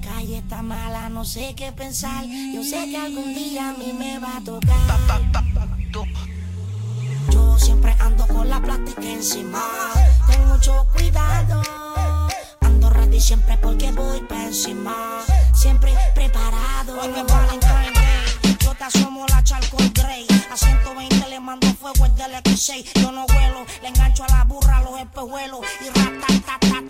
la calle está mala, no sé qué pensar. Yo sé que algún día a mí me va a tocar. Yo siempre ando con la plástica encima. Ten mucho cuidado. Ando ready siempre porque voy para encima. Siempre preparado. Hoy es Valentine Day. Yo te asomo la charcoal grey. A 120 le mando fuego el del X6. Yo no huelo, le engancho a la burra los espejuelos. Y se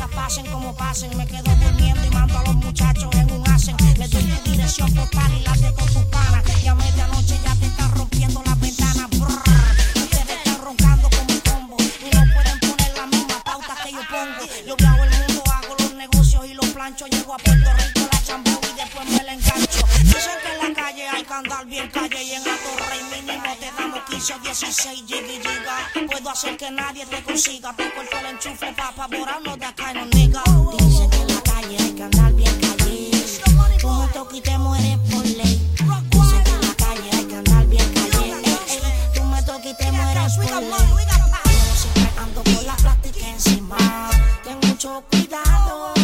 cosas pasen como pasen. Me quedo durmiendo y mando a los muchachos en un hacen. Les doy tu dirección postal y las de todos tus panas. Y a medianoche ya te están rompiendo las ventanas. Ustedes están roncando como un combo. Y no pueden poner la misma pauta que yo pongo. Yo viajo el mundo, hago los negocios y los plancho. Llego a Puerto Rico, la chambó y después me la engancho. Dicen que en la calle hay que andar bien calle. Y en la torre y mínimo te damos 15 o 16 giga giga. Puedo hacer que nadie te consiga. Te corto el enchufe pa' favorarnos de acá no nigga. Dicen que en la calle hay que andar bien calle. Tú me tocas y te mueres por ley. Dicen que en la calle hay que andar bien calle. Tú me tocas y te mueres por ley. Yo siempre ando con la plástica encima. Ten mucho cuidado.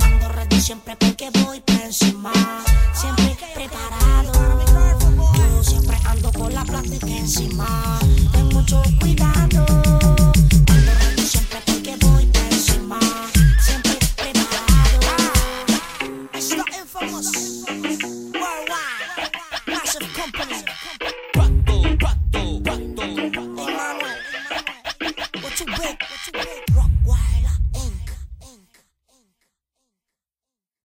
Ando ready siempre porque voy trafique encima. Ten mucho cuidado. Siempre porque voy por encima. Siempre preparado. Ah, es la información.